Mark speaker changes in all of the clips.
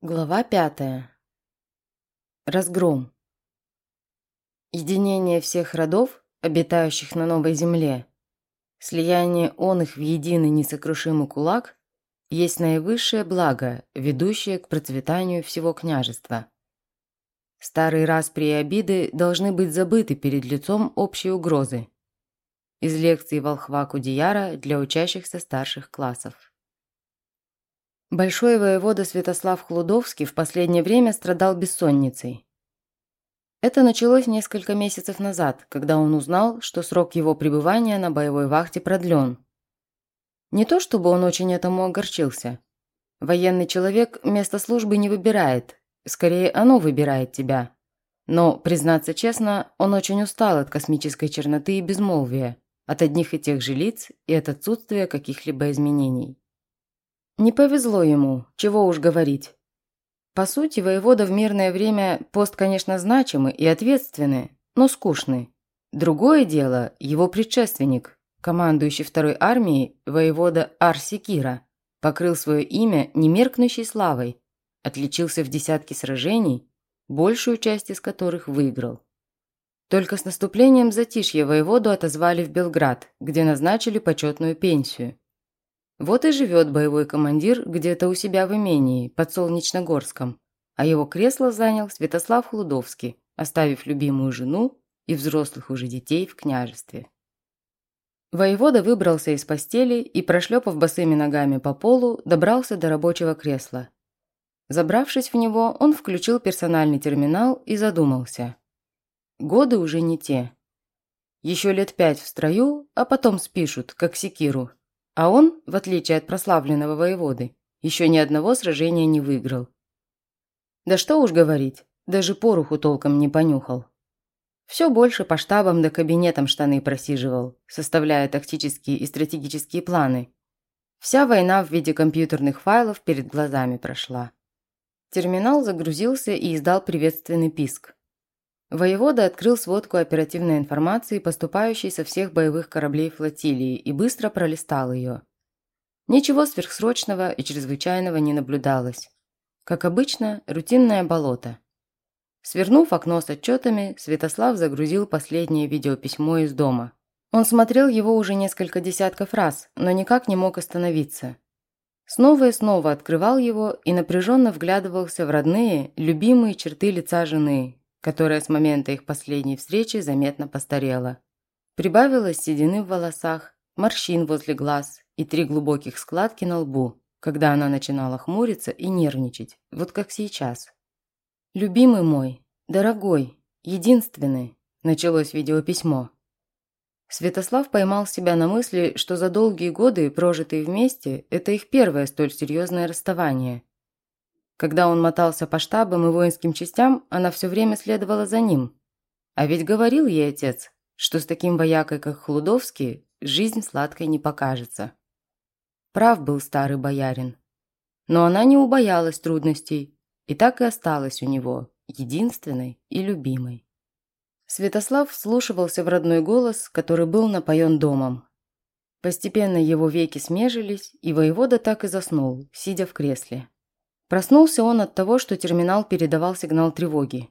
Speaker 1: Глава пятая. Разгром. Единение всех родов, обитающих на новой земле, слияние он их в единый несокрушимый кулак, есть наивысшее благо, ведущее к процветанию всего княжества. Старые распри и обиды должны быть забыты перед лицом общей угрозы. Из лекции Волхва Кудияра для учащихся старших классов. Большой воевода Святослав Хлудовский в последнее время страдал бессонницей. Это началось несколько месяцев назад, когда он узнал, что срок его пребывания на боевой вахте продлен. Не то чтобы он очень этому огорчился. Военный человек место службы не выбирает, скорее оно выбирает тебя. Но, признаться честно, он очень устал от космической черноты и безмолвия, от одних и тех же лиц и от отсутствия каких-либо изменений. Не повезло ему, чего уж говорить. По сути, воевода в мирное время пост, конечно, значимый и ответственный, но скучный. Другое дело – его предшественник, командующий второй армией, воевода Арсикира, покрыл свое имя немеркнущей славой, отличился в десятке сражений, большую часть из которых выиграл. Только с наступлением затишья воеводу отозвали в Белград, где назначили почетную пенсию. Вот и живет боевой командир где-то у себя в имении, под Солнечногорском, а его кресло занял Святослав Хлудовский, оставив любимую жену и взрослых уже детей в княжестве. Воевода выбрался из постели и, прошлепав босыми ногами по полу, добрался до рабочего кресла. Забравшись в него, он включил персональный терминал и задумался. Годы уже не те. Еще лет пять в строю, а потом спишут, как секиру, а он, в отличие от прославленного воеводы, еще ни одного сражения не выиграл. Да что уж говорить, даже пороху толком не понюхал. Все больше по штабам да кабинетам штаны просиживал, составляя тактические и стратегические планы. Вся война в виде компьютерных файлов перед глазами прошла. Терминал загрузился и издал приветственный писк. Воевода открыл сводку оперативной информации, поступающей со всех боевых кораблей флотилии, и быстро пролистал ее. Ничего сверхсрочного и чрезвычайного не наблюдалось. Как обычно, рутинное болото. Свернув окно с отчетами, Святослав загрузил последнее видеописьмо из дома. Он смотрел его уже несколько десятков раз, но никак не мог остановиться. Снова и снова открывал его и напряженно вглядывался в родные, любимые черты лица жены, которая с момента их последней встречи заметно постарела. Прибавилось седины в волосах, морщин возле глаз и три глубоких складки на лбу, когда она начинала хмуриться и нервничать, вот как сейчас. «Любимый мой, дорогой, единственный», началось видеописьмо. Святослав поймал себя на мысли, что за долгие годы, прожитые вместе, это их первое столь серьезное расставание – когда он мотался по штабам и воинским частям, она все время следовала за ним. А ведь говорил ей отец, что с таким воякой, как Хлудовский, жизнь сладкой не покажется. Прав был старый боярин. Но она не убоялась трудностей и так и осталась у него, единственной и любимой. Святослав вслушивался в родной голос, который был напоен домом. Постепенно его веки смежились, и воевода так и заснул, сидя в кресле. Проснулся он от того, что терминал передавал сигнал тревоги.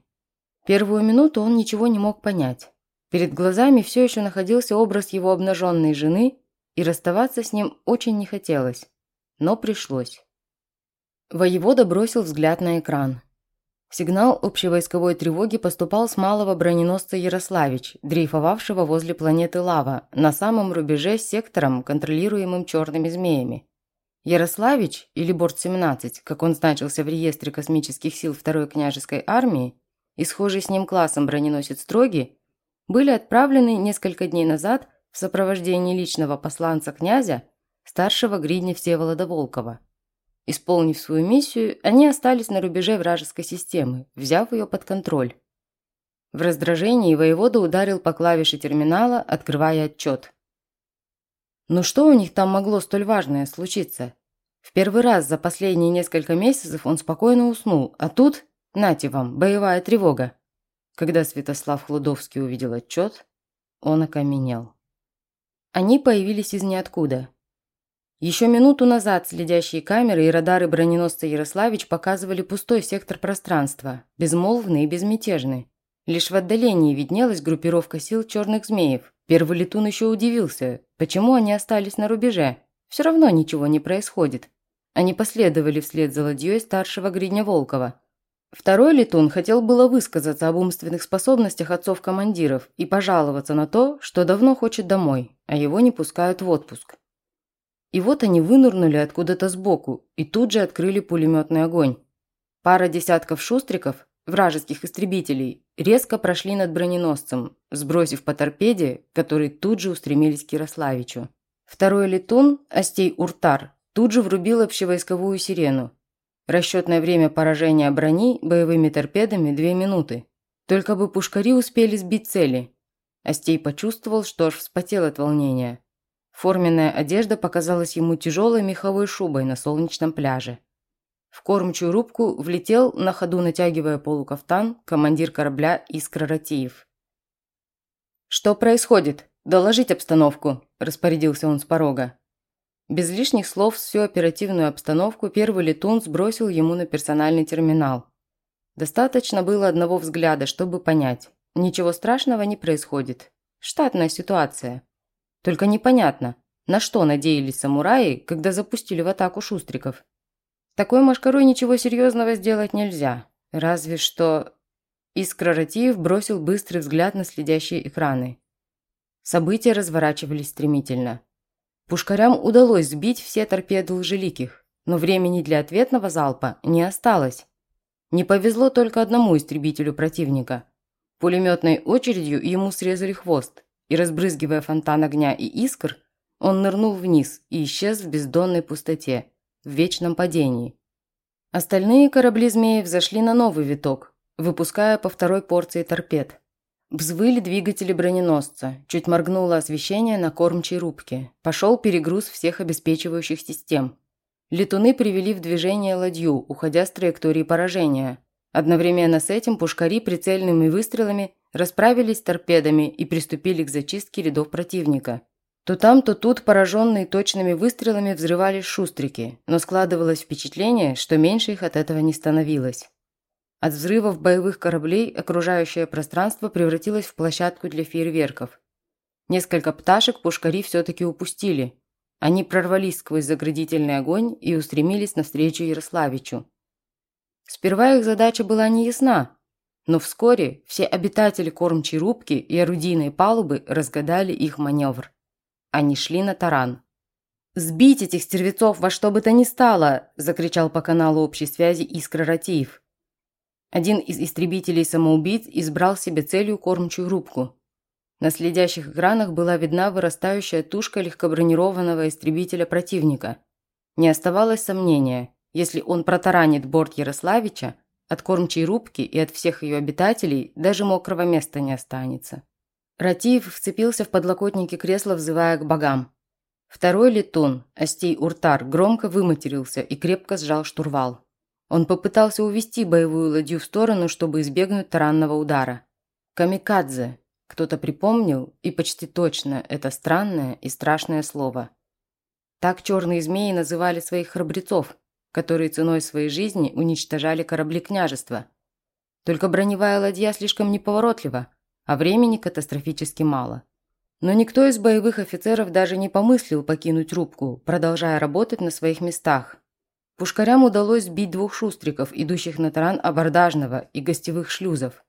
Speaker 1: Первую минуту он ничего не мог понять. Перед глазами все еще находился образ его обнаженной жены, и расставаться с ним очень не хотелось. Но пришлось. Воевода бросил взгляд на экран. Сигнал общевойсковой тревоги поступал с малого броненосца Ярославич, дрейфовавшего возле планеты Лава, на самом рубеже с сектором, контролируемым черными змеями. Ярославич, или Борт-17, как он значился в реестре космических сил Второй княжеской армии, и схожий с ним классом броненосец Строги, были отправлены несколько дней назад в сопровождении личного посланца князя, старшего гридня Всеволода Волкова. Исполнив свою миссию, они остались на рубеже вражеской системы, взяв ее под контроль. В раздражении воевода ударил по клавише терминала, открывая отчет. Но что у них там могло столь важное случиться? В первый раз за последние несколько месяцев он спокойно уснул, а тут, нате вам, боевая тревога. Когда Святослав Хлудовский увидел отчет, он окаменел. Они появились из ниоткуда. Еще минуту назад следящие камеры и радары броненосца Ярославич показывали пустой сектор пространства, безмолвный и безмятежный. Лишь в отдалении виднелась группировка сил черных змеев. Первый летун еще удивился, почему они остались на рубеже. Все равно ничего не происходит. Они последовали вслед за ладьей старшего Гридня Волкова. Второй летун хотел было высказаться об умственных способностях отцов-командиров и пожаловаться на то, что давно хочет домой, а его не пускают в отпуск. И вот они вынырнули откуда-то сбоку и тут же открыли пулеметный огонь. Пара десятков шустриков, вражеских истребителей, резко прошли над броненосцем, сбросив по торпеде, которые тут же устремились к Ярославичу. Второй летун, Остей Уртар, тут же врубил общевойсковую сирену. Расчетное время поражения брони боевыми торпедами – две минуты. Только бы пушкари успели сбить цели. Остей почувствовал, что аж вспотел от волнения. Форменная одежда показалась ему тяжелой меховой шубой на солнечном пляже. В кормчую рубку влетел, на ходу натягивая полукафтан, командир корабля Искра Ратиев. «Что происходит? Доложить обстановку», – распорядился он с порога. Без лишних слов всю оперативную обстановку первый летун сбросил ему на персональный терминал. Достаточно было одного взгляда, чтобы понять. Ничего страшного не происходит. Штатная ситуация. Только непонятно, на что надеялись самураи, когда запустили в атаку шустриков. Такой машкарой ничего серьезного сделать нельзя. Разве что... Искра Ратиев бросил быстрый взгляд на следящие экраны. События разворачивались стремительно. Пушкарям удалось сбить все торпеды лжеликих, но времени для ответного залпа не осталось. Не повезло только одному истребителю противника. Пулеметной очередью ему срезали хвост, и, разбрызгивая фонтан огня и искр, он нырнул вниз и исчез в бездонной пустоте, в вечном падении. Остальные корабли змеи взошли на новый виток, выпуская по второй порции торпед. Взвыли двигатели броненосца, чуть моргнуло освещение на кормчей рубке. Пошел перегруз всех обеспечивающих систем. Летуны привели в движение ладью, уходя с траектории поражения. Одновременно с этим пушкари прицельными выстрелами расправились с торпедами и приступили к зачистке рядов противника. То там, то тут пораженные точными выстрелами взрывались шустрики, но складывалось впечатление, что меньше их от этого не становилось. От взрывов боевых кораблей окружающее пространство превратилось в площадку для фейерверков. Несколько пташек пушкари все-таки упустили. Они прорвались сквозь заградительный огонь и устремились навстречу Ярославичу. Сперва их задача была неясна, но вскоре все обитатели кормчей рубки и орудийной палубы разгадали их маневр. Они шли на таран. «Сбить этих стервецов во что бы то ни стало!» – закричал по каналу общей связи Искра Ратиев. Один из истребителей-самоубийц избрал себе целью кормчую рубку. На следящих экранах была видна вырастающая тушка легкобронированного истребителя противника. Не оставалось сомнения, если он протаранит борт Ярославича, от кормчей рубки и от всех ее обитателей даже мокрого места не останется. Ратиев вцепился в подлокотники кресла, взывая к богам. Второй летун, Остей Уртар, громко выматерился и крепко сжал штурвал. Он попытался увести боевую ладью в сторону, чтобы избегнуть таранного удара. «Камикадзе», кто-то припомнил, и почти точно, это странное и страшное слово. Так черные змеи называли своих храбрецов, которые ценой своей жизни уничтожали корабли княжества. Только броневая ладья слишком неповоротлива, а времени катастрофически мало. Но никто из боевых офицеров даже не помыслил покинуть рубку, продолжая работать на своих местах. Пушкарям удалось сбить двух шустриков, идущих на таран абордажного и гостевых шлюзов.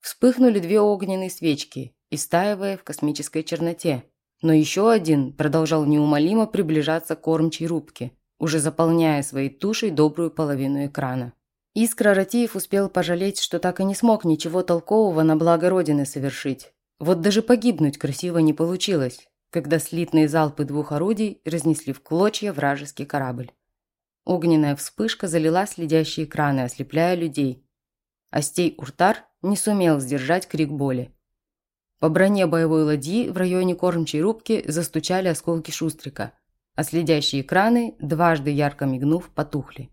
Speaker 1: Вспыхнули две огненные свечки, истаивая в космической черноте. Но еще один продолжал неумолимо приближаться к кормчей рубке – уже заполняя своей тушей добрую половину экрана. Искра Ратиев успел пожалеть, что так и не смог ничего толкового на благо Родины совершить. Вот даже погибнуть красиво не получилось, когда слитные залпы двух орудий разнесли в клочья вражеский корабль. Огненная вспышка залила следящие экраны, ослепляя людей. Остей Уртар не сумел сдержать крик боли. По броне боевой ладьи в районе кормчей рубки застучали осколки шустрика – а следящие экраны, дважды ярко мигнув, потухли.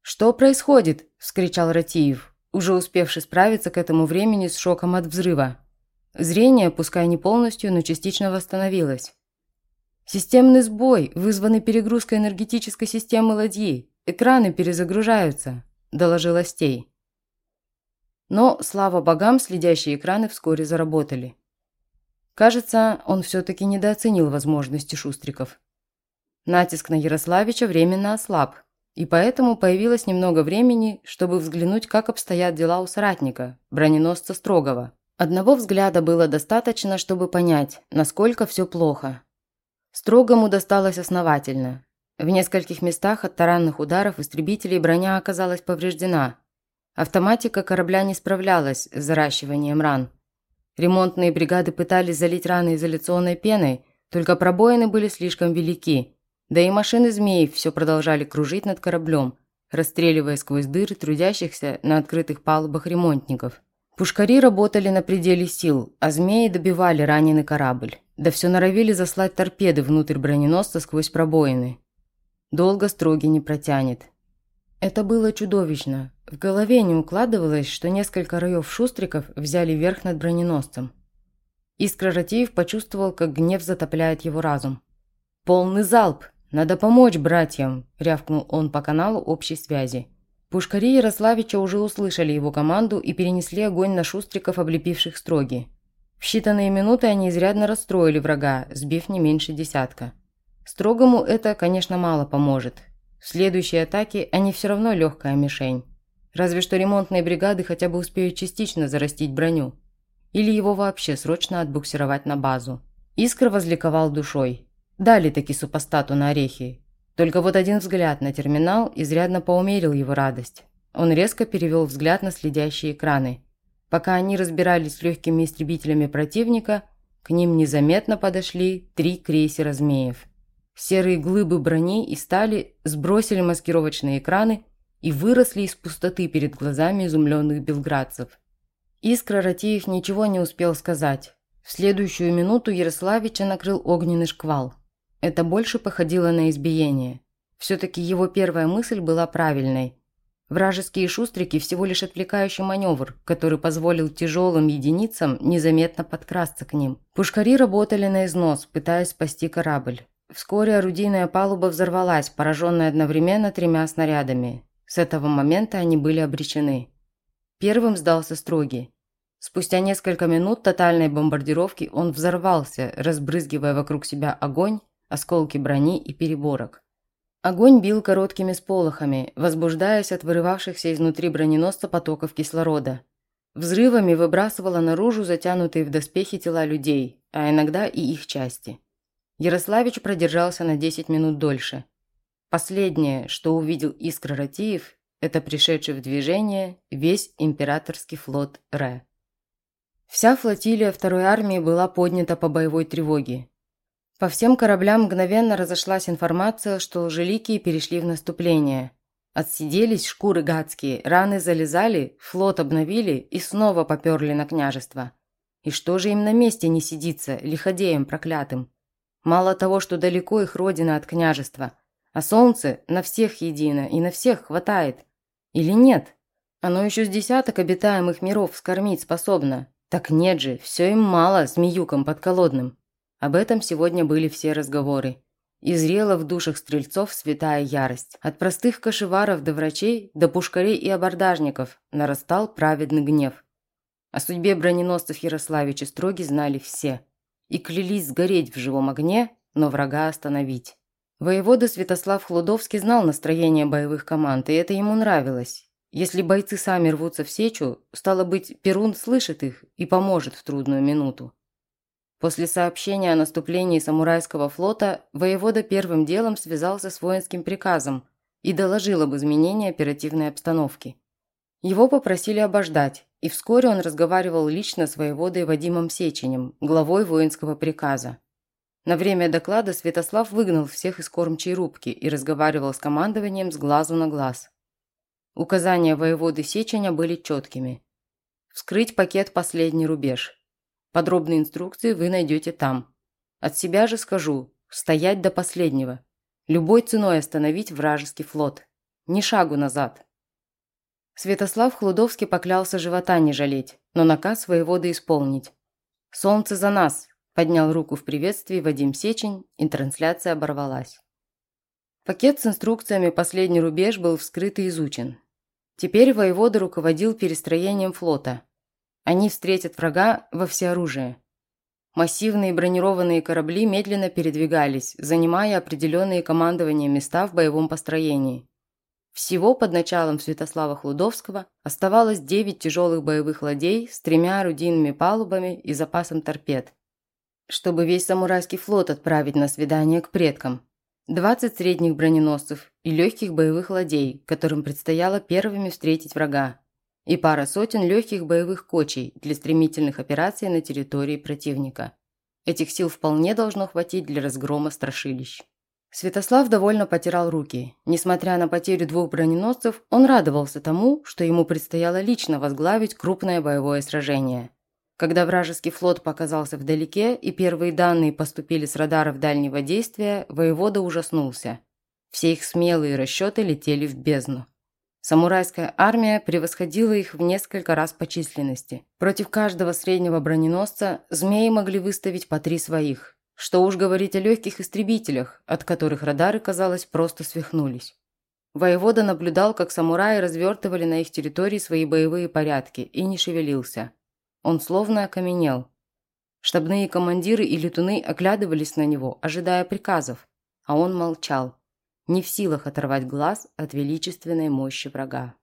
Speaker 1: «Что происходит?» – вскричал Ратиев, уже успевший справиться к этому времени с шоком от взрыва. Зрение, пускай не полностью, но частично восстановилось. «Системный сбой, вызванный перегрузкой энергетической системы ладьи. Экраны перезагружаются», – доложил Остей. Но, слава богам, следящие экраны вскоре заработали. Кажется, он все-таки недооценил возможности шустриков. Натиск на Ярославича временно ослаб, и поэтому появилось немного времени, чтобы взглянуть, как обстоят дела у соратника, броненосца Строгова. Одного взгляда было достаточно, чтобы понять, насколько все плохо. Строгому досталось основательно. В нескольких местах от таранных ударов истребителей броня оказалась повреждена – Автоматика корабля не справлялась с заращиванием ран. Ремонтные бригады пытались залить раны изоляционной пеной, только пробоины были слишком велики. Да и машины змеев все продолжали кружить над кораблем, расстреливая сквозь дыры трудящихся на открытых палубах ремонтников. Пушкари работали на пределе сил, а змеи добивали раненый корабль. Да все норовили заслать торпеды внутрь броненосца сквозь пробоины. Долго строги не протянет. Это было чудовищно. В голове не укладывалось, что несколько роев шустриков взяли верх над броненосцем. Искра Ратиев почувствовал, как гнев затопляет его разум. «Полный залп! Надо помочь братьям!» – рявкнул он по каналу общей связи. Пушкари Ярославича уже услышали его команду и перенесли огонь на шустриков, облепивших строги. В считанные минуты они изрядно расстроили врага, сбив не меньше десятка. Строгому это, конечно, мало поможет. В следующей атаке они все равно легкая мишень. Разве что ремонтные бригады хотя бы успеют частично зарастить броню. Или его вообще срочно отбуксировать на базу. Искра возликовал душой. Дали таки супостату на орехи. Только вот один взгляд на терминал изрядно поумерил его радость. Он резко перевел взгляд на следящие экраны. Пока они разбирались с легкими истребителями противника, к ним незаметно подошли три крейсера «Змеев». Серые глыбы брони и стали сбросили маскировочные экраны и выросли из пустоты перед глазами изумленных белградцев. Искра Ратиев ничего не успел сказать. В следующую минуту Ярославича накрыл огненный шквал. Это больше походило на избиение. Все-таки его первая мысль была правильной. Вражеские шустрики – всего лишь отвлекающий маневр, который позволил тяжелым единицам незаметно подкрасться к ним. Пушкари работали на износ, пытаясь спасти корабль. Вскоре орудийная палуба взорвалась, пораженная одновременно тремя снарядами. С этого момента они были обречены. Первым сдался Строгий. Спустя несколько минут тотальной бомбардировки он взорвался, разбрызгивая вокруг себя огонь, осколки брони и переборок. Огонь бил короткими сполохами, возбуждаясь от вырывавшихся изнутри броненосца потоков кислорода. Взрывами выбрасывало наружу затянутые в доспехи тела людей, а иногда и их части. Ярославич продержался на 10 минут дольше. Последнее, что увидел Искра Ратиев, это пришедший в движение весь императорский флот Ре. Вся флотилия второй армии была поднята по боевой тревоге. По всем кораблям мгновенно разошлась информация, что лжеликие перешли в наступление. Отсиделись шкуры гадские, раны залезали, флот обновили и снова поперли на княжество. И что же им на месте не сидится, лиходеем проклятым? Мало того, что далеко их родина от княжества, а солнце на всех едино и на всех хватает. Или нет? Оно еще с десяток обитаемых миров скормить способно. Так нет же, все им мало змеюкам подколодным. Об этом сегодня были все разговоры. И зрела в душах стрельцов святая ярость. От простых кошеваров до врачей, до пушкарей и абордажников нарастал праведный гнев. О судьбе броненосцев Ярославича Строги знали все и клялись сгореть в живом огне, но врага остановить. Воевода Святослав Хлудовский знал настроение боевых команд, и это ему нравилось. Если бойцы сами рвутся в сечу, стало быть, Перун слышит их и поможет в трудную минуту. После сообщения о наступлении самурайского флота воевода первым делом связался с воинским приказом и доложил об изменении оперативной обстановки. Его попросили обождать, и вскоре он разговаривал лично с воеводой Вадимом Сеченем, главой воинского приказа. На время доклада Святослав выгнал всех из кормчей рубки и разговаривал с командованием с глазу на глаз. Указания воеводы Сеченя были четкими. Вскрыть пакет «Последний рубеж». Подробные инструкции вы найдете там. От себя же скажу, стоять до последнего. Любой ценой остановить вражеский флот. Ни шагу назад. Святослав Хлудовский поклялся живота не жалеть, но наказ воеводы исполнить. «Солнце за нас! Поднял руку в приветствии Вадим Сечень, и трансляция оборвалась. Пакет с инструкциями «Последний рубеж» был вскрыт и изучен. Теперь воевода руководил перестроением флота. Они встретят врага во всеоружие. Массивные бронированные корабли медленно передвигались, занимая определенные командования места в боевом построении. Всего под началом Святослава Хлудовского оставалось 9 тяжелых боевых ладей с тремя орудийными палубами и запасом торпед, чтобы весь самурайский флот отправить на свидание к предкам – 20 средних броненосцев и легких боевых ладей, которым предстояло первыми встретить врага, и пара сотен легких боевых кочей для стремительных операций на территории противника. Этих сил вполне должно хватить для разгрома страшилищ. Святослав довольно потирал руки. Несмотря на потерю двух броненосцев, он радовался тому, что ему предстояло лично возглавить крупное боевое сражение – когда вражеский флот показался вдалеке и первые данные поступили с радаров дальнего действия, воевода ужаснулся. Все их смелые расчеты летели в бездну. Самурайская армия превосходила их в несколько раз по численности. Против каждого среднего броненосца змеи могли выставить по три своих. Что уж говорить о легких истребителях, от которых радары, казалось, просто свихнулись. Воевода наблюдал, как самураи развертывали на их территории свои боевые порядки и не шевелился. Он словно окаменел. Штабные командиры и летуны оглядывались на него, ожидая приказов, а он молчал, не в силах оторвать глаз от величественной мощи врага.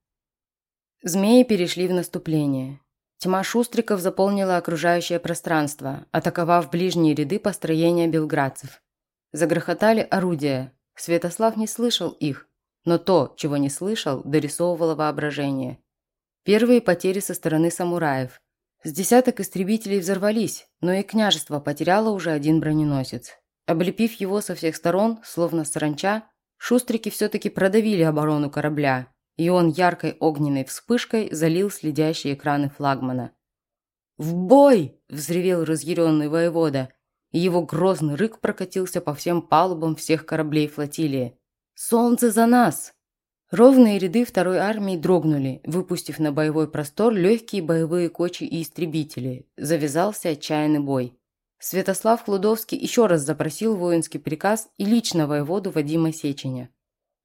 Speaker 1: Змеи перешли в наступление. Тьма шустриков заполнила окружающее пространство, атаковав ближние ряды построения белградцев. Загрохотали орудия. Святослав не слышал их, но то, чего не слышал, дорисовывало воображение. Первые потери со стороны самураев – с десяток истребителей взорвались, но и княжество потеряло уже один броненосец. Облепив его со всех сторон, словно саранча, шустрики все-таки продавили оборону корабля, и он яркой огненной вспышкой залил следящие экраны флагмана. «В бой!» – взревел разъяренный воевода, и его грозный рык прокатился по всем палубам всех кораблей флотилии. «Солнце за нас!» Ровные ряды второй армии дрогнули, выпустив на боевой простор легкие боевые кочи и истребители. Завязался отчаянный бой. Святослав Хлудовский еще раз запросил воинский приказ и лично воеводу Вадима Сеченя.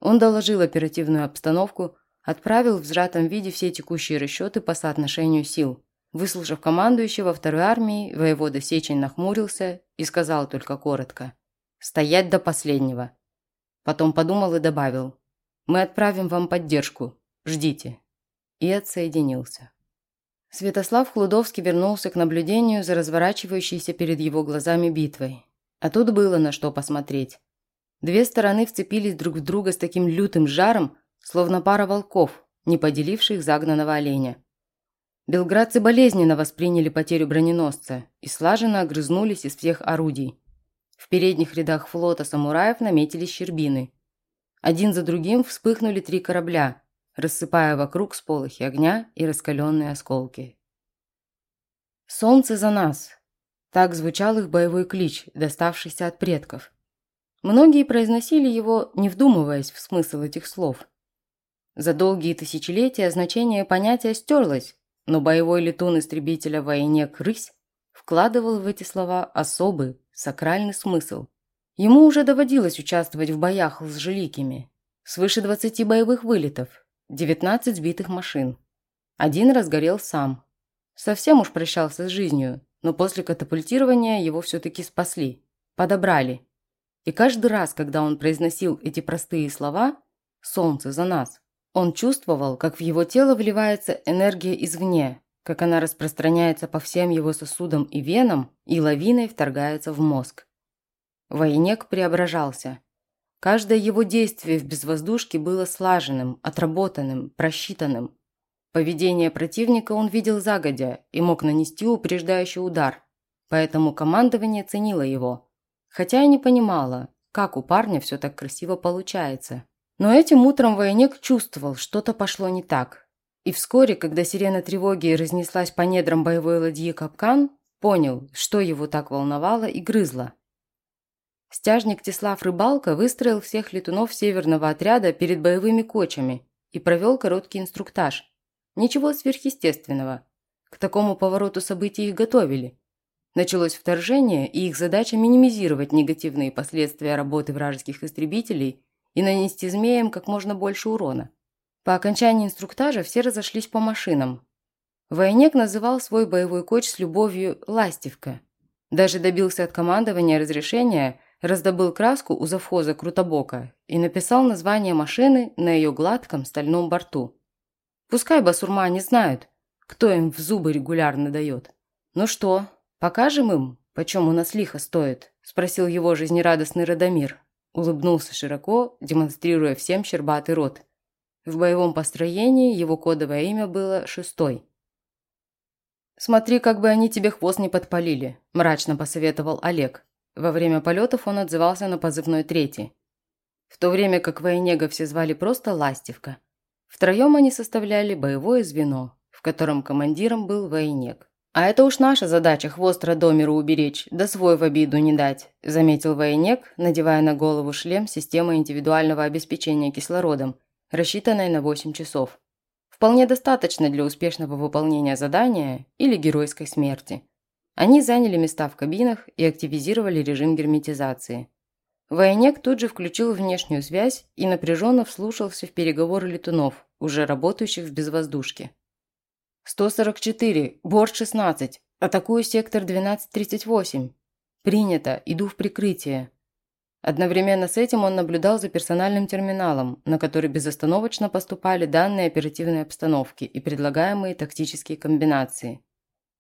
Speaker 1: Он доложил оперативную обстановку, отправил в сжатом виде все текущие расчеты по соотношению сил. Выслушав командующего второй армии, воевода Сечень нахмурился и сказал только коротко «Стоять до последнего». Потом подумал и добавил мы отправим вам поддержку. Ждите». И отсоединился. Святослав Хлудовский вернулся к наблюдению за разворачивающейся перед его глазами битвой. А тут было на что посмотреть. Две стороны вцепились друг в друга с таким лютым жаром, словно пара волков, не поделивших загнанного оленя. Белградцы болезненно восприняли потерю броненосца и слаженно огрызнулись из всех орудий. В передних рядах флота самураев наметились щербины – один за другим вспыхнули три корабля, рассыпая вокруг сполохи огня и раскаленные осколки. «Солнце за нас!» Так звучал их боевой клич, доставшийся от предков. Многие произносили его, не вдумываясь в смысл этих слов. За долгие тысячелетия значение понятия стерлось, но боевой летун истребителя войне «Крысь» вкладывал в эти слова особый, сакральный смысл – Ему уже доводилось участвовать в боях с жиликими. Свыше 20 боевых вылетов, 19 сбитых машин. Один разгорел сам. Совсем уж прощался с жизнью, но после катапультирования его все-таки спасли, подобрали. И каждый раз, когда он произносил эти простые слова «Солнце за нас», он чувствовал, как в его тело вливается энергия извне, как она распространяется по всем его сосудам и венам и лавиной вторгается в мозг. Военек преображался. Каждое его действие в безвоздушке было слаженным, отработанным, просчитанным. Поведение противника он видел загодя и мог нанести упреждающий удар, поэтому командование ценило его. Хотя и не понимала, как у парня все так красиво получается. Но этим утром военек чувствовал, что-то пошло не так. И вскоре, когда сирена тревоги разнеслась по недрам боевой ладьи капкан, понял, что его так волновало и грызло. Стяжник Тислав Рыбалка выстроил всех летунов северного отряда перед боевыми кочами и провел короткий инструктаж. Ничего сверхъестественного. К такому повороту событий их готовили. Началось вторжение, и их задача минимизировать негативные последствия работы вражеских истребителей и нанести змеям как можно больше урона. По окончании инструктажа все разошлись по машинам. Войнек называл свой боевой коч с любовью «Ластивка». Даже добился от командования разрешения, раздобыл краску у завхоза Крутобока и написал название машины на ее гладком стальном борту. Пускай басурмане знают, кто им в зубы регулярно дает. Ну что, покажем им, почем у нас лихо стоит? Спросил его жизнерадостный Радомир. Улыбнулся широко, демонстрируя всем щербатый рот. В боевом построении его кодовое имя было «Шестой». «Смотри, как бы они тебе хвост не подпалили», – мрачно посоветовал Олег. Во время полетов он отзывался на позывной «Третий». В то время как Военега все звали просто «Ластивка», Втроем они составляли боевое звено, в котором командиром был военек. «А это уж наша задача хвост Радомиру уберечь, да свой в обиду не дать», заметил военек, надевая на голову шлем системы индивидуального обеспечения кислородом, рассчитанной на 8 часов. Вполне достаточно для успешного выполнения задания или геройской смерти. Они заняли места в кабинах и активизировали режим герметизации. Военек тут же включил внешнюю связь и напряженно вслушался в переговоры летунов, уже работающих в безвоздушке. «144, борт 16, атакую сектор 1238. Принято, иду в прикрытие». Одновременно с этим он наблюдал за персональным терминалом, на который безостановочно поступали данные оперативной обстановки и предлагаемые тактические комбинации.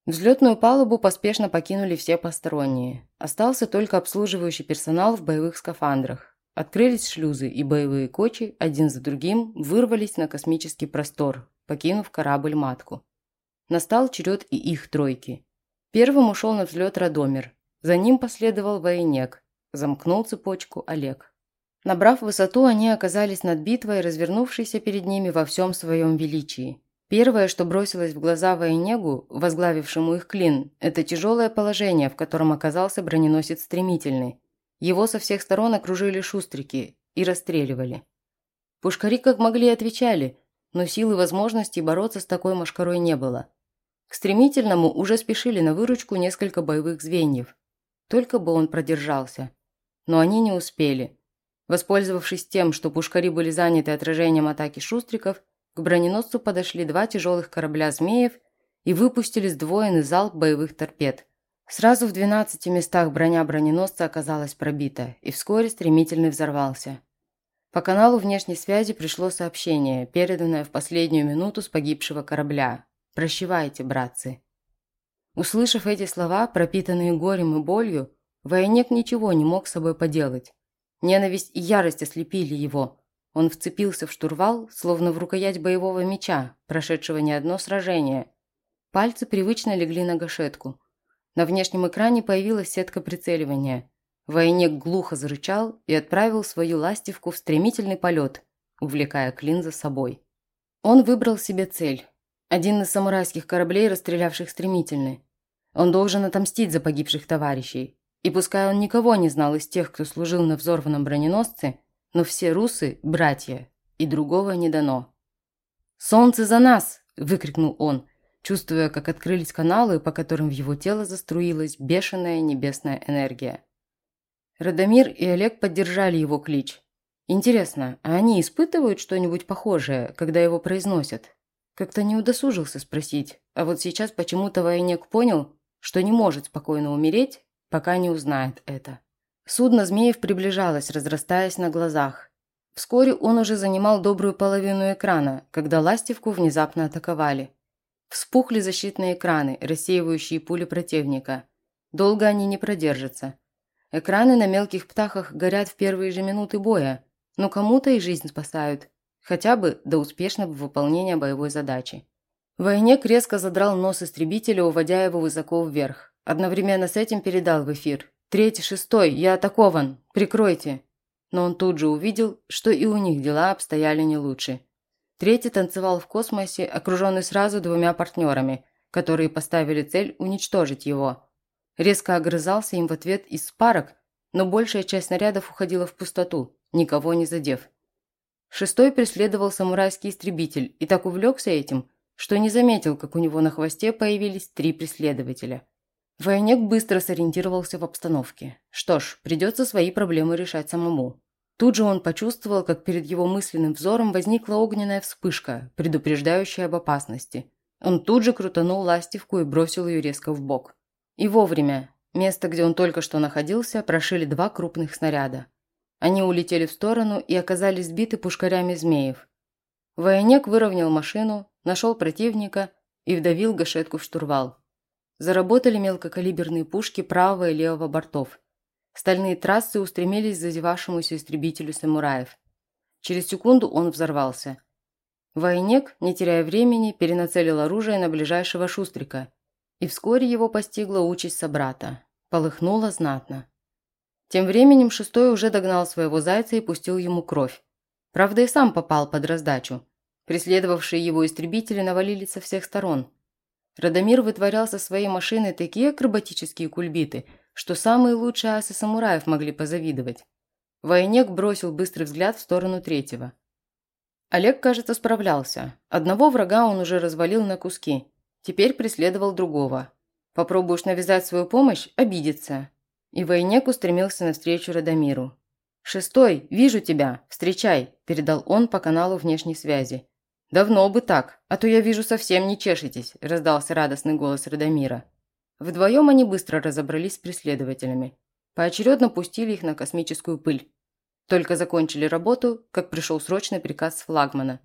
Speaker 1: Взлетную палубу поспешно покинули все посторонние. Остался только обслуживающий персонал в боевых скафандрах. Открылись шлюзы, и боевые кочи один за другим вырвались на космический простор, покинув корабль-матку. Настал черед и их тройки. Первым ушел на взлет Радомир. За ним последовал военек. Замкнул цепочку Олег. Набрав высоту, они оказались над битвой, развернувшейся перед ними во всем своем величии. Первое, что бросилось в глаза Военегу, возглавившему их клин, это тяжелое положение, в котором оказался броненосец Стремительный. Его со всех сторон окружили шустрики и расстреливали. Пушкари как могли отвечали, но силы и возможностей бороться с такой машкарой не было. К Стремительному уже спешили на выручку несколько боевых звеньев. Только бы он продержался. Но они не успели. Воспользовавшись тем, что пушкари были заняты отражением атаки шустриков, к броненосцу подошли два тяжелых корабля «Змеев» и выпустили сдвоенный залп боевых торпед. Сразу в 12 местах броня броненосца оказалась пробита, и вскоре стремительный взорвался. По каналу внешней связи пришло сообщение, переданное в последнюю минуту с погибшего корабля. «Прощевайте, братцы». Услышав эти слова, пропитанные горем и болью, военек ничего не мог с собой поделать. Ненависть и ярость ослепили его, он вцепился в штурвал, словно в рукоять боевого меча, прошедшего не одно сражение. Пальцы привычно легли на гашетку. На внешнем экране появилась сетка прицеливания. Военек глухо зарычал и отправил свою ластивку в стремительный полет, увлекая клин за собой. Он выбрал себе цель. Один из самурайских кораблей, расстрелявших стремительный. Он должен отомстить за погибших товарищей. И пускай он никого не знал из тех, кто служил на взорванном броненосце, но все русы – братья, и другого не дано. «Солнце за нас!» – выкрикнул он, чувствуя, как открылись каналы, по которым в его тело заструилась бешеная небесная энергия. Радомир и Олег поддержали его клич. Интересно, а они испытывают что-нибудь похожее, когда его произносят? Как-то не удосужился спросить, а вот сейчас почему-то военек понял, что не может спокойно умереть, пока не узнает это. Судно змеев приближалось, разрастаясь на глазах. Вскоре он уже занимал добрую половину экрана, когда ластивку внезапно атаковали. Вспухли защитные экраны, рассеивающие пули противника. Долго они не продержатся. Экраны на мелких птахах горят в первые же минуты боя, но кому-то и жизнь спасают, хотя бы до успешного выполнения боевой задачи. Военек резко задрал нос истребителя, уводя его высоко вверх. Одновременно с этим передал в эфир. «Третий, шестой, я атакован! Прикройте!» Но он тут же увидел, что и у них дела обстояли не лучше. Третий танцевал в космосе, окруженный сразу двумя партнерами, которые поставили цель уничтожить его. Резко огрызался им в ответ из спарок, но большая часть снарядов уходила в пустоту, никого не задев. Шестой преследовал самурайский истребитель и так увлекся этим, что не заметил, как у него на хвосте появились три преследователя – Военек быстро сориентировался в обстановке. Что ж, придется свои проблемы решать самому. Тут же он почувствовал, как перед его мысленным взором возникла огненная вспышка, предупреждающая об опасности. Он тут же крутанул ластивку и бросил ее резко в бок. И вовремя. Место, где он только что находился, прошили два крупных снаряда. Они улетели в сторону и оказались сбиты пушкарями змеев. Военек выровнял машину, нашел противника и вдавил гашетку в штурвал. Заработали мелкокалиберные пушки правого и левого бортов. Стальные трассы устремились к зазевавшемуся истребителю самураев. Через секунду он взорвался. Войнек, не теряя времени, перенацелил оружие на ближайшего шустрика. И вскоре его постигла участь собрата. Полыхнуло знатно. Тем временем шестой уже догнал своего зайца и пустил ему кровь. Правда, и сам попал под раздачу. Преследовавшие его истребители навалились со всех сторон. Радомир вытворял со своей машиной такие акробатические кульбиты, что самые лучшие асы самураев могли позавидовать. Военек бросил быстрый взгляд в сторону третьего. Олег, кажется, справлялся. Одного врага он уже развалил на куски. Теперь преследовал другого. Попробуешь навязать свою помощь – обидится. И военек устремился навстречу Радомиру. «Шестой, вижу тебя! Встречай!» – передал он по каналу внешней связи. «Давно бы так, а то я вижу, совсем не чешетесь», – раздался радостный голос Радомира. Вдвоем они быстро разобрались с преследователями. Поочередно пустили их на космическую пыль. Только закончили работу, как пришел срочный приказ с флагмана.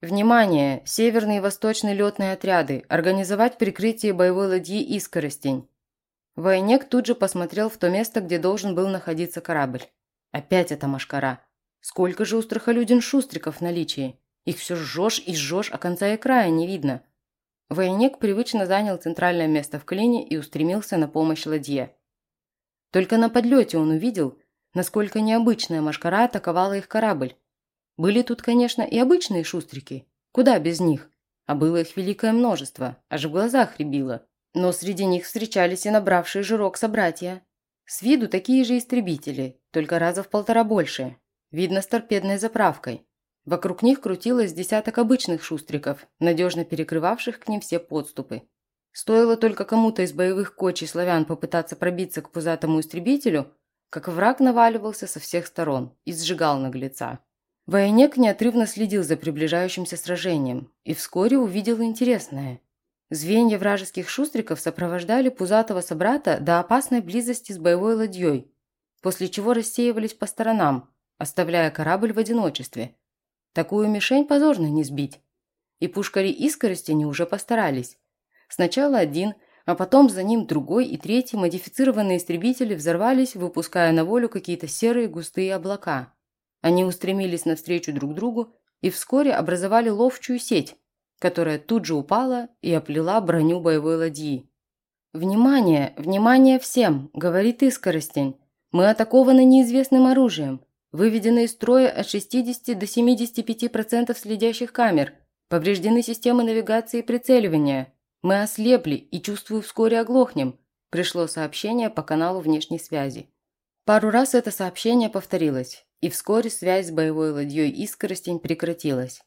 Speaker 1: «Внимание! Северные и восточные летные отряды! Организовать прикрытие боевой ладьи «Искоростень». Военек тут же посмотрел в то место, где должен был находиться корабль. Опять эта машкара. Сколько же у страхолюдин-шустриков в наличии? Их все жжешь и жжешь, а конца и края не видно. Военек привычно занял центральное место в клине и устремился на помощь ладье. Только на подлете он увидел, насколько необычная машкара атаковала их корабль. Были тут, конечно, и обычные шустрики. Куда без них? А было их великое множество, аж в глазах рябило. Но среди них встречались и набравшие жирок собратья. С виду такие же истребители, только раза в полтора больше. Видно, с торпедной заправкой. Вокруг них крутилось десяток обычных шустриков, надежно перекрывавших к ним все подступы. Стоило только кому-то из боевых кочей славян попытаться пробиться к пузатому истребителю, как враг наваливался со всех сторон и сжигал наглеца. Военек неотрывно следил за приближающимся сражением и вскоре увидел интересное. Звенья вражеских шустриков сопровождали пузатого собрата до опасной близости с боевой ладьей, после чего рассеивались по сторонам, оставляя корабль в одиночестве – Такую мишень позорно не сбить. И пушкари искоростени уже постарались. Сначала один, а потом за ним другой и третий модифицированные истребители взорвались, выпуская на волю какие-то серые густые облака. Они устремились навстречу друг другу и вскоре образовали ловчую сеть, которая тут же упала и оплела броню боевой ладьи. «Внимание! Внимание всем!» – говорит Искоростень. «Мы атакованы неизвестным оружием. Выведены из строя от 60 до 75% следящих камер. Повреждены системы навигации и прицеливания. Мы ослепли и, чувствую, вскоре оглохнем. Пришло сообщение по каналу внешней связи. Пару раз это сообщение повторилось, и вскоре связь с боевой ладьей «Искоростень» прекратилась.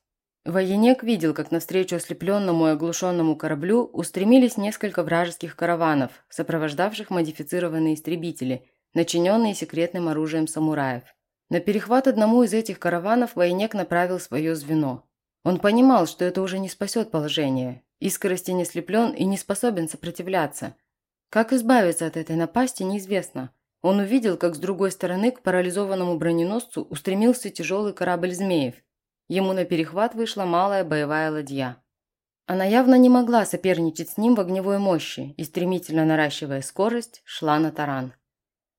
Speaker 1: Военек видел, как навстречу ослепленному и оглушенному кораблю устремились несколько вражеских караванов, сопровождавших модифицированные истребители, начиненные секретным оружием самураев. На перехват одному из этих караванов военек направил свое звено. Он понимал, что это уже не спасет положение. Искорости не слеплен и не способен сопротивляться. Как избавиться от этой напасти, неизвестно. Он увидел, как с другой стороны к парализованному броненосцу устремился тяжелый корабль «Змеев». Ему на перехват вышла малая боевая ладья. Она явно не могла соперничать с ним в огневой мощи и, стремительно наращивая скорость, шла на таран.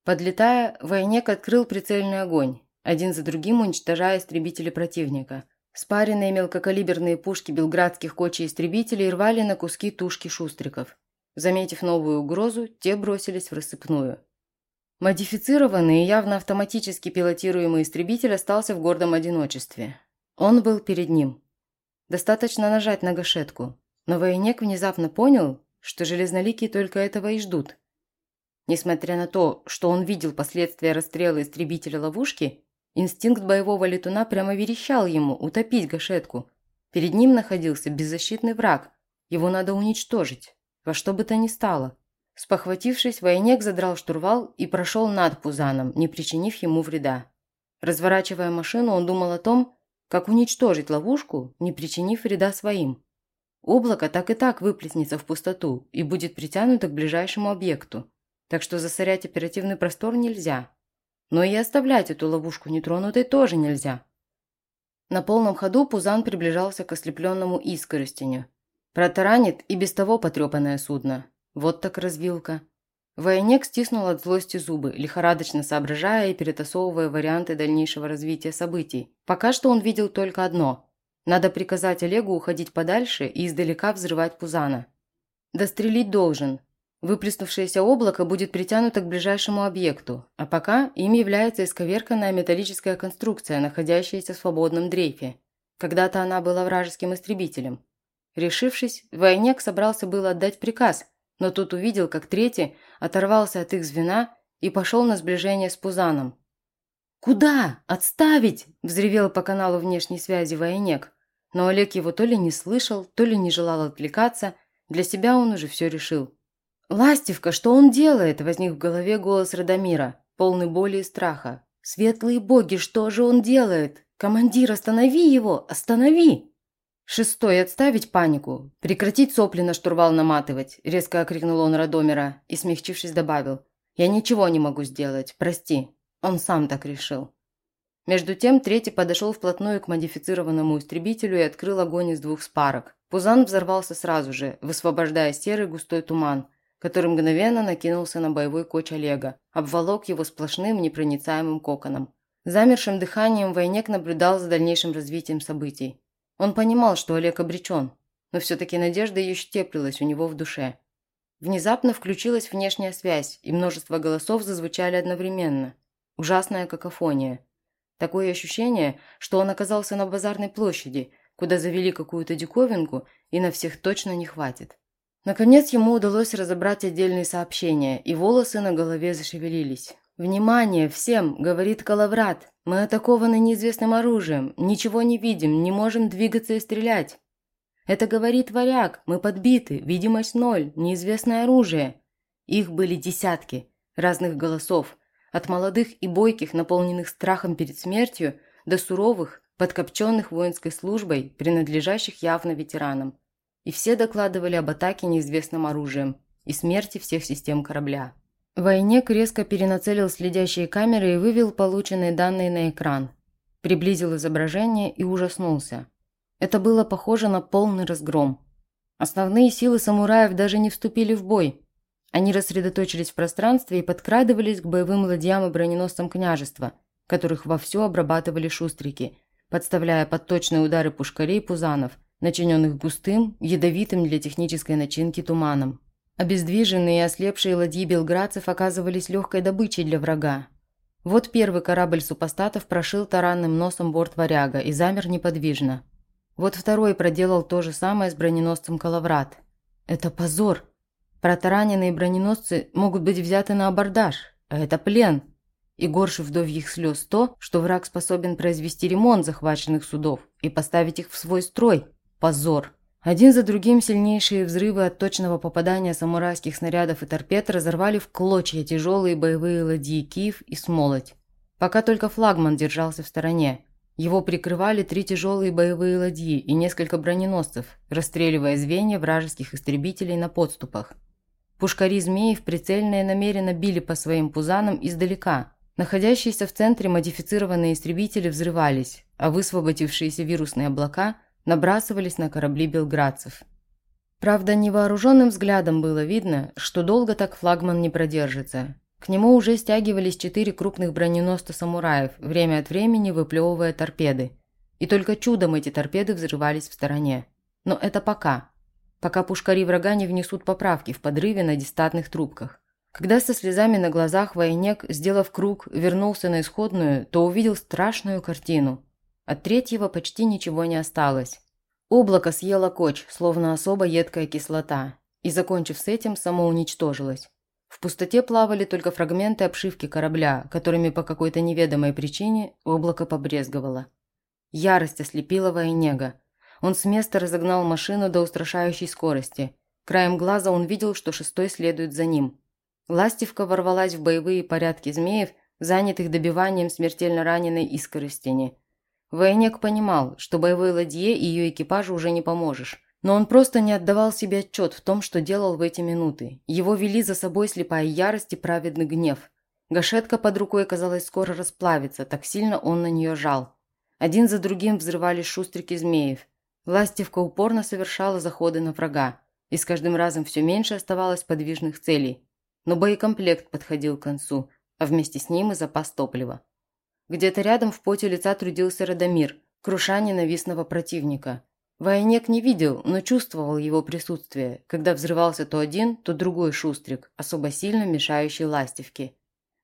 Speaker 1: Подлетая, военек открыл прицельный огонь, один за другим уничтожая истребители противника. Спаренные мелкокалиберные пушки белградских кочи-истребителей рвали на куски тушки шустриков. Заметив новую угрозу, те бросились в рассыпную. Модифицированный и явно автоматически пилотируемый истребитель остался в гордом одиночестве. Он был перед ним. Достаточно нажать на гашетку, но военек внезапно понял, что железноликие только этого и ждут – Несмотря на то, что он видел последствия расстрела истребителя ловушки, инстинкт боевого летуна прямо верещал ему утопить гашетку. Перед ним находился беззащитный враг. Его надо уничтожить. Во что бы то ни стало. Спохватившись, военек задрал штурвал и прошел над Пузаном, не причинив ему вреда. Разворачивая машину, он думал о том, как уничтожить ловушку, не причинив вреда своим. Облако так и так выплеснется в пустоту и будет притянуто к ближайшему объекту, так что засорять оперативный простор нельзя. Но и оставлять эту ловушку нетронутой тоже нельзя. На полном ходу Пузан приближался к ослепленному искоростеню. Протаранит и без того потрепанное судно. Вот так развилка. Военек стиснул от злости зубы, лихорадочно соображая и перетасовывая варианты дальнейшего развития событий. Пока что он видел только одно. Надо приказать Олегу уходить подальше и издалека взрывать Пузана. Дострелить должен. Выплеснувшееся облако будет притянуто к ближайшему объекту, а пока им является исковерканная металлическая конструкция, находящаяся в свободном дрейфе. Когда-то она была вражеским истребителем. Решившись, Военек собрался было отдать приказ – но тут увидел, как третий оторвался от их звена и пошел на сближение с Пузаном. «Куда? Отставить!» – взревел по каналу внешней связи военек. Но Олег его то ли не слышал, то ли не желал отвлекаться. Для себя он уже все решил. «Ластевка, что он делает?» – возник в голове голос Радомира, полный боли и страха. «Светлые боги, что же он делает? Командир, останови его! Останови!» «Шестой, отставить панику! Прекратить сопли на штурвал наматывать!» – резко окрикнул он Радомира и, смягчившись, добавил. «Я ничего не могу сделать, прости. Он сам так решил». Между тем, третий подошел вплотную к модифицированному истребителю и открыл огонь из двух спарок. Пузан взорвался сразу же, высвобождая серый густой туман, который мгновенно накинулся на боевой коч Олега, обволок его сплошным непроницаемым коконом. Замершим дыханием войнек наблюдал за дальнейшим развитием событий. Он понимал, что Олег обречен, но все-таки надежда еще теплилась у него в душе. Внезапно включилась внешняя связь, и множество голосов зазвучали одновременно. Ужасная какофония. Такое ощущение, что он оказался на базарной площади, куда завели какую-то диковинку, и на всех точно не хватит. Наконец ему удалось разобрать отдельные сообщения, и волосы на голове зашевелились. «Внимание всем!» – говорит Калаврат. «Мы атакованы неизвестным оружием, ничего не видим, не можем двигаться и стрелять». «Это говорит варяг, мы подбиты, видимость ноль, неизвестное оружие». Их были десятки разных голосов, от молодых и бойких, наполненных страхом перед смертью, до суровых, подкопченных воинской службой, принадлежащих явно ветеранам. И все докладывали об атаке неизвестным оружием и смерти всех систем корабля. Войнек резко перенацелил следящие камеры и вывел полученные данные на экран. Приблизил изображение и ужаснулся. Это было похоже на полный разгром. Основные силы самураев даже не вступили в бой. Они рассредоточились в пространстве и подкрадывались к боевым ладьям и броненосцам княжества, которых вовсю обрабатывали шустрики, подставляя под точные удары пушкарей пузанов, начиненных густым, ядовитым для технической начинки туманом. Обездвиженные и ослепшие ладьи белградцев оказывались легкой добычей для врага. Вот первый корабль супостатов прошил таранным носом борт «Варяга» и замер неподвижно. Вот второй проделал то же самое с броненосцем «Калаврат». Это позор. Протараненные броненосцы могут быть взяты на абордаж, а это плен. И горше вдовьих слез то, что враг способен произвести ремонт захваченных судов и поставить их в свой строй. Позор. Один за другим сильнейшие взрывы от точного попадания самурайских снарядов и торпед разорвали в клочья тяжелые боевые ладьи Киев и Смолоть. Пока только флагман держался в стороне. Его прикрывали три тяжелые боевые ладьи и несколько броненосцев, расстреливая звенья вражеских истребителей на подступах. Пушкари змеев прицельно и намеренно били по своим пузанам издалека. Находящиеся в центре модифицированные истребители взрывались, а высвободившиеся вирусные облака – набрасывались на корабли белградцев. Правда, невооруженным взглядом было видно, что долго так флагман не продержится. К нему уже стягивались четыре крупных броненосца самураев, время от времени выплевывая торпеды. И только чудом эти торпеды взрывались в стороне. Но это пока. Пока пушкари врага не внесут поправки в подрыве на дистатных трубках. Когда со слезами на глазах военек, сделав круг, вернулся на исходную, то увидел страшную картину. От третьего почти ничего не осталось. Облако съело коч, словно особо едкая кислота, и, закончив с этим, самоуничтожилось. В пустоте плавали только фрагменты обшивки корабля, которыми по какой-то неведомой причине облако побрезговало. Ярость ослепила Вайнега. Он с места разогнал машину до устрашающей скорости. Краем глаза он видел, что шестой следует за ним. Ластивка ворвалась в боевые порядки змеев, занятых добиванием смертельно раненой искоростени. Военек понимал, что боевой ладье и ее экипажу уже не поможешь. Но он просто не отдавал себе отчет в том, что делал в эти минуты. Его вели за собой слепая ярость и праведный гнев. Гашетка под рукой, казалось, скоро расплавится, так сильно он на нее жал. Один за другим взрывались шустрики змеев. Ластивка упорно совершала заходы на врага, и с каждым разом все меньше оставалось подвижных целей. Но боекомплект подходил к концу, а вместе с ним и запас топлива. Где-то рядом в поте лица трудился Радомир, круша ненавистного противника. Военек не видел, но чувствовал его присутствие, когда взрывался то один, то другой шустрик, особо сильно мешающий ластивке.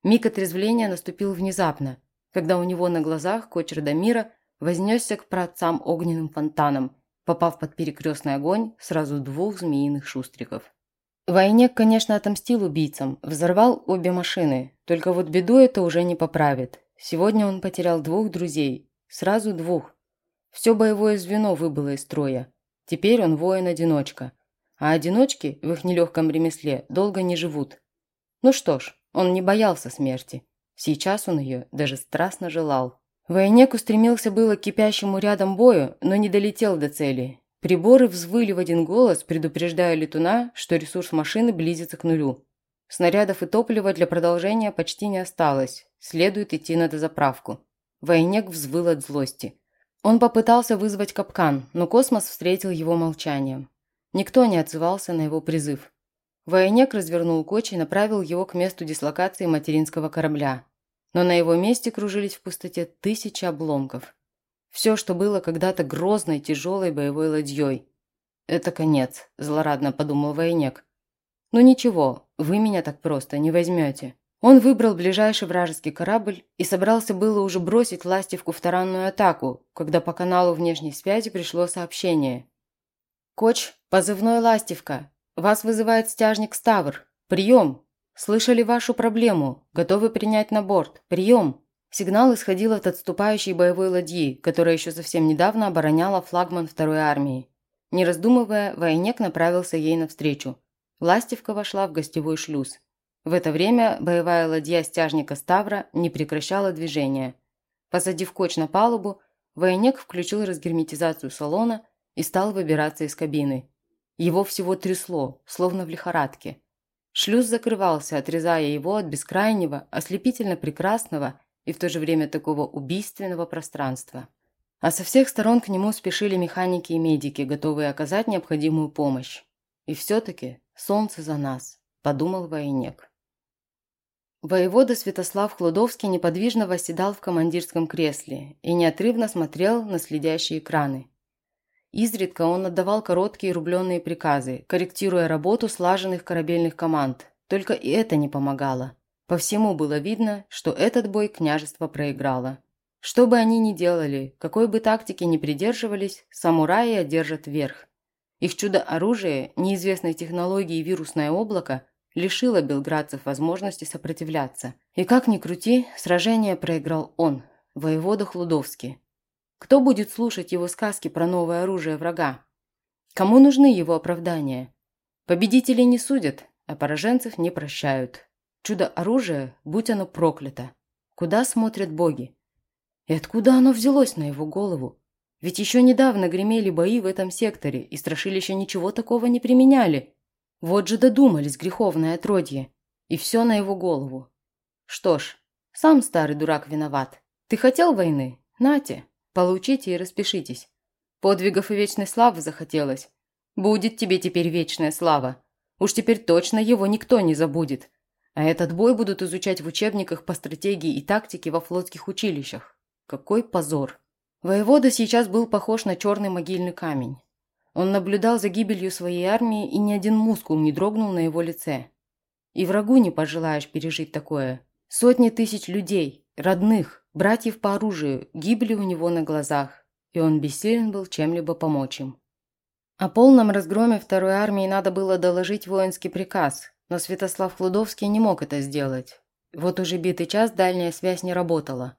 Speaker 1: Миг отрезвления наступил внезапно, когда у него на глазах коч Радомира вознесся к праотцам огненным фонтаном, попав под перекрестный огонь сразу двух змеиных шустриков. Военек, конечно, отомстил убийцам, взорвал обе машины, только вот беду это уже не поправит. Сегодня он потерял двух друзей, сразу двух, все боевое звено выбыло из строя. Теперь он воин-одиночка. А одиночки в их нелегком ремесле долго не живут. Ну что ж, он не боялся смерти. Сейчас он ее даже страстно желал. Военек устремился было к кипящему рядом бою, но не долетел до цели. Приборы взвыли в один голос, предупреждая летуна, что ресурс машины близится к нулю. Снарядов и топлива для продолжения почти не осталось. Следует идти на дозаправку. Военек взвыл от злости. Он попытался вызвать капкан, но космос встретил его молчанием. Никто не отзывался на его призыв. Военек развернул коч и направил его к месту дислокации материнского корабля. Но на его месте кружились в пустоте тысячи обломков. Все, что было когда-то грозной, тяжелой боевой ладьей. «Это конец», – злорадно подумал военек. «Ну ничего, вы меня так просто не возьмете». Он выбрал ближайший вражеский корабль и собрался было уже бросить ластивку в таранную атаку, когда по каналу внешней связи пришло сообщение. «Коч, позывной «Ластивка». Вас вызывает стяжник Ставр. Прием! Слышали вашу проблему. Готовы принять на борт. Прием!» Сигнал исходил от отступающей боевой ладьи, которая еще совсем недавно обороняла флагман второй армии. Не раздумывая, Военег направился ей навстречу. Ластивка вошла в гостевой шлюз. В это время боевая ладья стяжника Ставра не прекращала движения. Посадив коч на палубу, военек включил разгерметизацию салона и стал выбираться из кабины. Его всего трясло, словно в лихорадке. Шлюз закрывался, отрезая его от бескрайнего, ослепительно прекрасного и в то же время такого убийственного пространства. А со всех сторон к нему спешили механики и медики, готовые оказать необходимую помощь. И все-таки солнце за нас, подумал военек. Воевода Святослав Хлудовский неподвижно восседал в командирском кресле и неотрывно смотрел на следящие экраны. Изредка он отдавал короткие рубленные приказы, корректируя работу слаженных корабельных команд. Только и это не помогало. По всему было видно, что этот бой княжество проиграло. Что бы они ни делали, какой бы тактики ни придерживались, самураи одержат верх. Их чудо-оружие, неизвестной технологии вирусное облако – лишила белградцев возможности сопротивляться. И как ни крути, сражение проиграл он, воевода Хлудовский. Кто будет слушать его сказки про новое оружие врага? Кому нужны его оправдания? Победителей не судят, а пораженцев не прощают. Чудо-оружие, будь оно проклято. Куда смотрят боги? И откуда оно взялось на его голову? Ведь еще недавно гремели бои в этом секторе, и страшилища ничего такого не применяли. Вот же додумались греховное отродье. И все на его голову. Что ж, сам старый дурак виноват. Ты хотел войны? Нате, получите и распишитесь. Подвигов и вечной славы захотелось. Будет тебе теперь вечная слава. Уж теперь точно его никто не забудет. А этот бой будут изучать в учебниках по стратегии и тактике во флотских училищах. Какой позор. Воевода сейчас был похож на черный могильный камень. Он наблюдал за гибелью своей армии, и ни один мускул не дрогнул на его лице. И врагу не пожелаешь пережить такое. Сотни тысяч людей, родных, братьев по оружию гибли у него на глазах, и он бессилен был чем-либо помочь им. О полном разгроме второй армии надо было доложить воинский приказ, но Святослав Хлудовский не мог это сделать. Вот уже битый час дальняя связь не работала.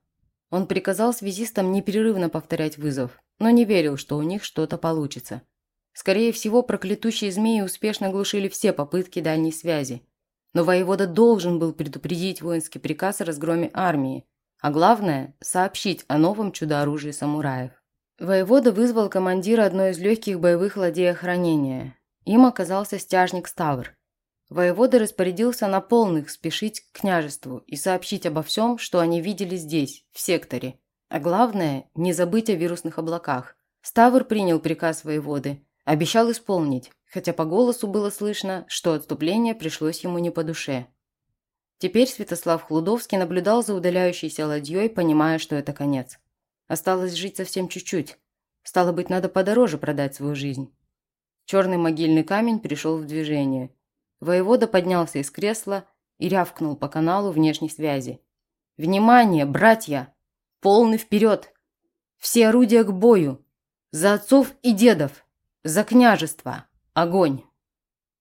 Speaker 1: Он приказал связистам непрерывно повторять вызов, но не верил, что у них что-то получится. Скорее всего, проклятущие змеи успешно глушили все попытки дальней связи. Но воевода должен был предупредить воинский приказ о разгроме армии, а главное – сообщить о новом чудо-оружии самураев. Воевода вызвал командира одной из легких боевых ладей охранения. Им оказался стяжник Ставр. Воевода распорядился на полных спешить к княжеству и сообщить обо всем, что они видели здесь, в секторе. А главное – не забыть о вирусных облаках. Ставр принял приказ воеводы, обещал исполнить, хотя по голосу было слышно, что отступление пришлось ему не по душе. Теперь Святослав Хлудовский наблюдал за удаляющейся ладьей, понимая, что это конец. Осталось жить совсем чуть-чуть. Стало быть, надо подороже продать свою жизнь. Черный могильный камень пришел в движение. Воевода поднялся из кресла и рявкнул по каналу внешней связи. «Внимание, братья! Полный вперед! Все орудия к бою! За отцов и дедов! За княжество! Огонь!»